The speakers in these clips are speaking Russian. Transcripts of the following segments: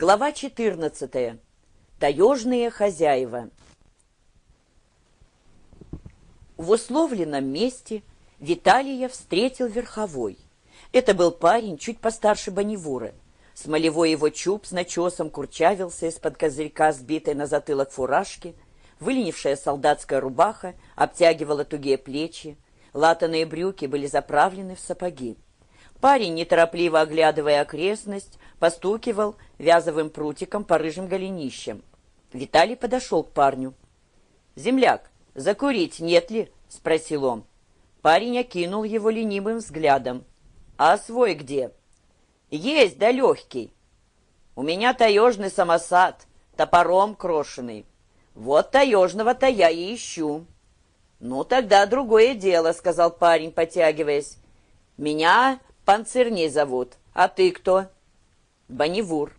Глава 14. Таежные хозяева. В условленном месте Виталия встретил верховой. Это был парень чуть постарше Бонневура. Смолевой его чуб с начесом курчавился из-под козырька, сбитой на затылок фуражки. Выленившая солдатская рубаха обтягивала тугие плечи. Латаные брюки были заправлены в сапоги. Парень, неторопливо оглядывая окрестность, постукивал вязовым прутиком по рыжим голенищам. Виталий подошел к парню. «Земляк, закурить нет ли?» — спросил он. Парень окинул его ленивым взглядом. «А свой где?» «Есть, да легкий. У меня таежный самосад, топором крошенный. Вот таежного-то я и ищу». «Ну, тогда другое дело», — сказал парень, потягиваясь. «Меня Панцирней зовут. А ты кто?» «Бонневур».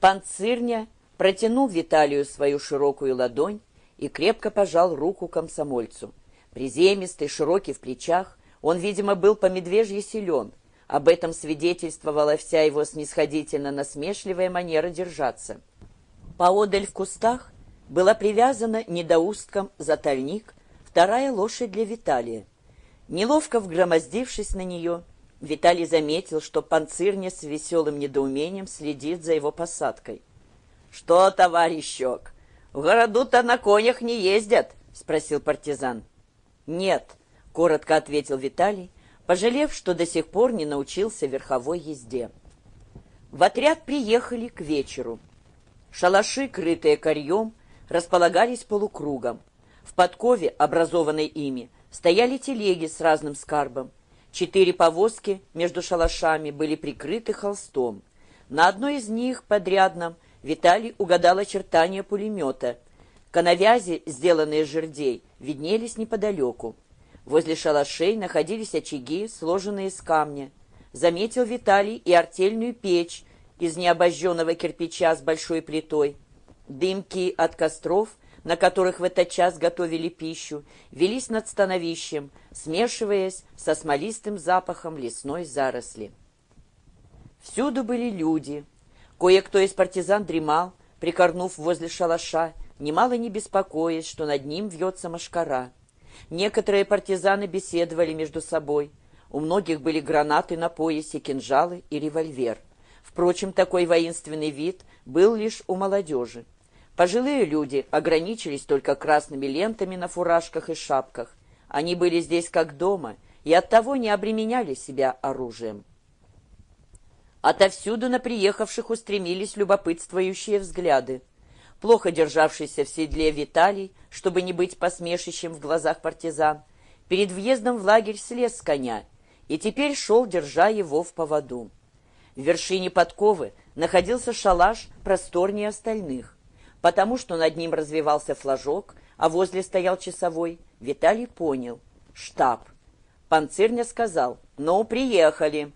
Панцирня протянул Виталию свою широкую ладонь и крепко пожал руку комсомольцу. Приземистый, широкий в плечах, он, видимо, был по медвежье силен. Об этом свидетельствовала вся его снисходительно-насмешливая манера держаться. Поодаль в кустах была привязана недоустком за тальник вторая лошадь для Виталия. Неловко вгромоздившись на нее, Виталий заметил, что панцирня с веселым недоумением следит за его посадкой. «Что, товарищок, в городу-то на конях не ездят?» — спросил партизан. «Нет», — коротко ответил Виталий, пожалев, что до сих пор не научился верховой езде. В отряд приехали к вечеру. Шалаши, крытые корьем, располагались полукругом. В подкове, образованной ими, стояли телеги с разным скарбом. Четыре повозки между шалашами были прикрыты холстом. На одной из них, подрядном, Виталий угадал очертания пулемета. Коновязи, сделанные из жердей, виднелись неподалеку. Возле шалашей находились очаги, сложенные из камня. Заметил Виталий и артельную печь из необожженного кирпича с большой плитой. Дымки от костров на которых в этот час готовили пищу, велись над становищем, смешиваясь со смолистым запахом лесной заросли. Всюду были люди. Кое-кто из партизан дремал, прикорнув возле шалаша, немало не беспокоясь, что над ним вьется машкара. Некоторые партизаны беседовали между собой. У многих были гранаты на поясе, кинжалы и револьвер. Впрочем, такой воинственный вид был лишь у молодежи. Пожилые люди ограничились только красными лентами на фуражках и шапках. Они были здесь как дома и оттого не обременяли себя оружием. Отовсюду на приехавших устремились любопытствующие взгляды. Плохо державшийся в седле Виталий, чтобы не быть посмешищем в глазах партизан, перед въездом в лагерь слез с коня и теперь шел, держа его в поводу. В вершине подковы находился шалаш просторнее остальных. Потому что над ним развивался флажок, а возле стоял часовой, Виталий понял. Штаб. Панцирня сказал «Ну, приехали».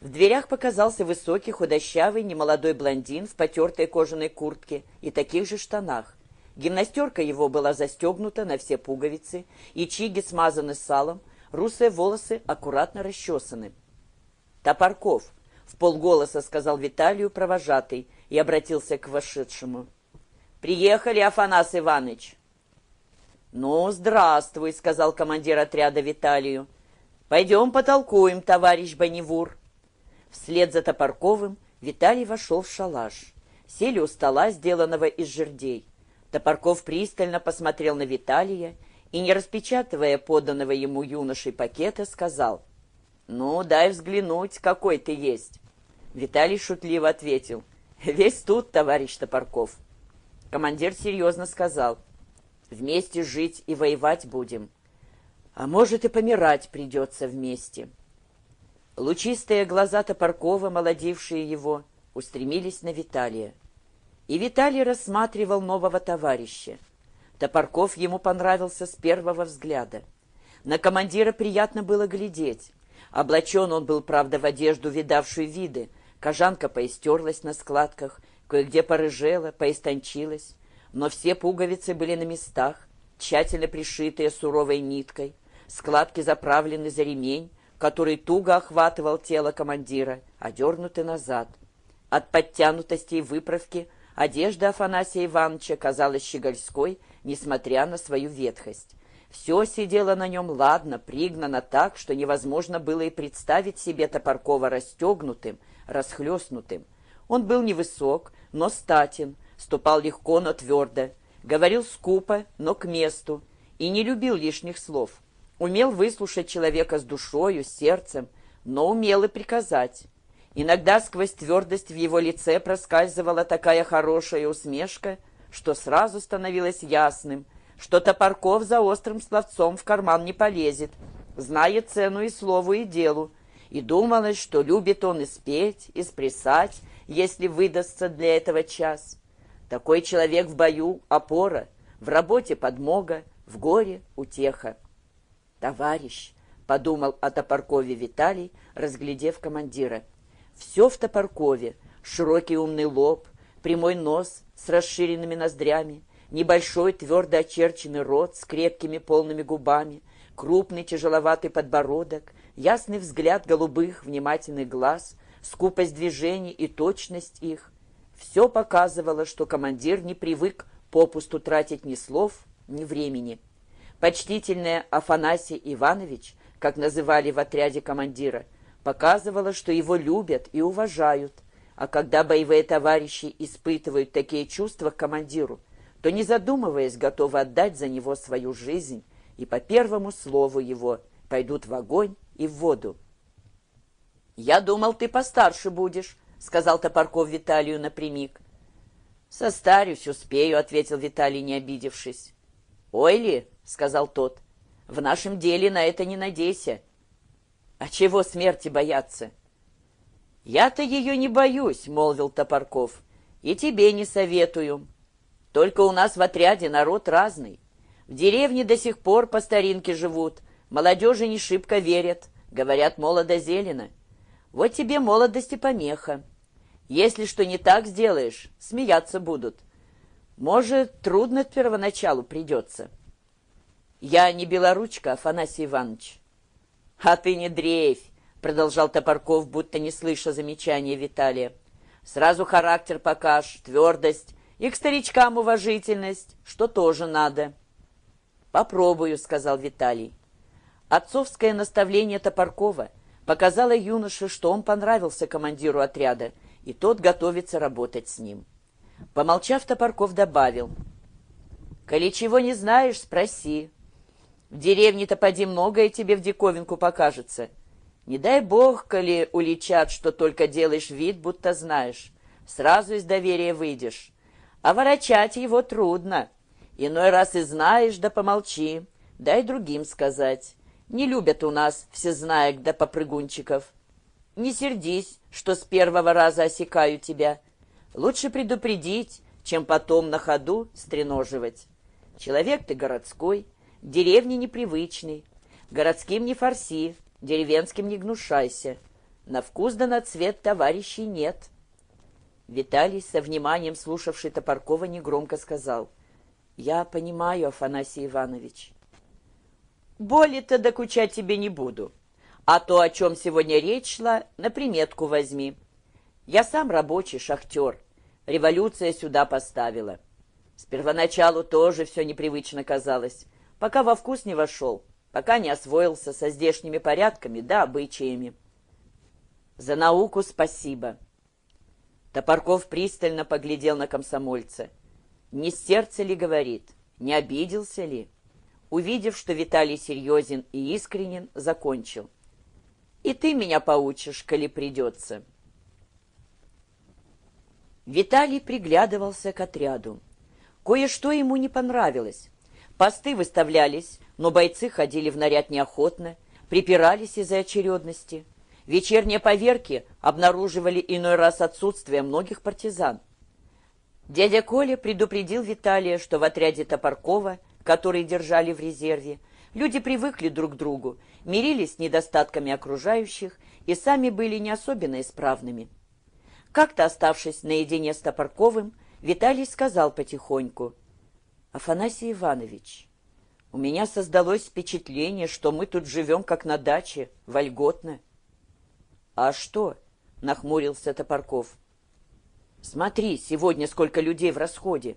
В дверях показался высокий, худощавый, немолодой блондин в потертой кожаной куртке и таких же штанах. Гимнастерка его была застегнута на все пуговицы, и чиги смазаны салом, русые волосы аккуратно расчесаны. «Топорков», — в полголоса сказал Виталию провожатый и обратился к вошедшему. «Приехали, Афанас Иванович!» «Ну, здравствуй», — сказал командир отряда Виталию. «Пойдем потолкуем, товарищ Бонневур». Вслед за Топорковым Виталий вошел в шалаш. Сели у стола, сделанного из жердей. Топорков пристально посмотрел на Виталия и, не распечатывая поданного ему юношей пакета, сказал, «Ну, дай взглянуть, какой ты есть». Виталий шутливо ответил, «Весь тут, товарищ Топорков». Командир серьезно сказал, «Вместе жить и воевать будем, а может и помирать придется вместе». Лучистые глаза Топоркова, молодившие его, устремились на Виталия. И Виталий рассматривал нового товарища. Топорков ему понравился с первого взгляда. На командира приятно было глядеть. Облачен он был, правда, в одежду, видавшую виды. Кожанка поистерлась на складках, Кое-где порыжела, поистончилась, но все пуговицы были на местах, тщательно пришитые суровой ниткой, складки заправлены за ремень, который туго охватывал тело командира, одернуты назад. От подтянутости и выправки одежда Афанасия Ивановича казалась щегольской, несмотря на свою ветхость. Все сидело на нем ладно, пригнано так, что невозможно было и представить себе Топоркова расстегнутым, расхлестнутым. Он был невысок, но статен, ступал легко, но твердо, говорил скупо, но к месту, и не любил лишних слов. Умел выслушать человека с душою, с сердцем, но умел и приказать. Иногда сквозь твердость в его лице проскальзывала такая хорошая усмешка, что сразу становилось ясным, что Топорков за острым словцом в карман не полезет, знает цену и слову, и делу, и думалось, что любит он и спеть, и сплясать, если выдастся для этого час. Такой человек в бою — опора, в работе — подмога, в горе — утеха. «Товарищ!» — подумал о Топоркове Виталий, разглядев командира. «Все в Топоркове. Широкий умный лоб, прямой нос с расширенными ноздрями, небольшой твердо очерченный рот с крепкими полными губами, крупный тяжеловатый подбородок, ясный взгляд голубых внимательных глаз, скупость движений и точность их. Все показывало, что командир не привык попусту тратить ни слов, ни времени. Почтительная Афанасий Иванович, как называли в отряде командира, показывала, что его любят и уважают, а когда боевые товарищи испытывают такие чувства к командиру, то, не задумываясь, готовы отдать за него свою жизнь и по первому слову его пойдут в огонь и в воду. «Я думал, ты постарше будешь», — сказал Топорков Виталию напрямик. «Состарюсь, успею», — ответил Виталий, не обидевшись. «Ой ли», — сказал тот, — «в нашем деле на это не надейся». «А чего смерти бояться?» «Я-то ее не боюсь», — молвил Топорков, — «и тебе не советую. Только у нас в отряде народ разный. В деревне до сих пор по старинке живут, молодежи не шибко верят, говорят молодо-зелено. Вот тебе молодость и помеха. Если что не так сделаешь, смеяться будут. Может, трудно первоначалу придется. Я не белоручка, Афанасий Иванович. А ты не дрейфь, продолжал Топорков, будто не слыша замечания Виталия. Сразу характер покажешь, твердость, и к старичкам уважительность, что тоже надо. «Попробую», — сказал Виталий. Отцовское наставление Топоркова показало юноше, что он понравился командиру отряда, и тот готовится работать с ним. Помолчав, Топорков добавил. «Коли чего не знаешь, спроси. В деревне-то поди многое тебе в диковинку покажется. Не дай бог, коли уличат, что только делаешь вид, будто знаешь. Сразу из доверия выйдешь а ворочать его трудно. Иной раз и знаешь, да помолчи, дай другим сказать. Не любят у нас всезнаек да попрыгунчиков. Не сердись, что с первого раза осекаю тебя. Лучше предупредить, чем потом на ходу стреноживать. Человек ты городской, деревне непривычный. Городским не форси, деревенским не гнушайся. На вкус да на цвет товарищей нет». Виталий, со вниманием слушавший Топоркова, негромко сказал. «Я понимаю, Афанасий Иванович». «Боли-то докучать тебе не буду. А то, о чем сегодня речь шла, на приметку возьми. Я сам рабочий, шахтер. Революция сюда поставила. С первоначалу тоже все непривычно казалось, пока во вкус не вошел, пока не освоился со здешними порядками да обычаями. За науку спасибо». Топорков пристально поглядел на комсомольца. Не с ли говорит, не обиделся ли? Увидев, что Виталий серьезен и искренен, закончил. «И ты меня поучишь, коли придется». Виталий приглядывался к отряду. Кое-что ему не понравилось. Посты выставлялись, но бойцы ходили в наряд неохотно, припирались из-за очередности. Вечерние поверки обнаруживали иной раз отсутствие многих партизан. Дядя Коля предупредил Виталия, что в отряде Топоркова, который держали в резерве, люди привыкли друг к другу, мирились с недостатками окружающих и сами были не особенно исправными. Как-то оставшись наедине с Топорковым, Виталий сказал потихоньку, «Афанасий Иванович, у меня создалось впечатление, что мы тут живем как на даче, вольготно. «А что?» — нахмурился Топорков. Смотри, сегодня сколько людей в расходе.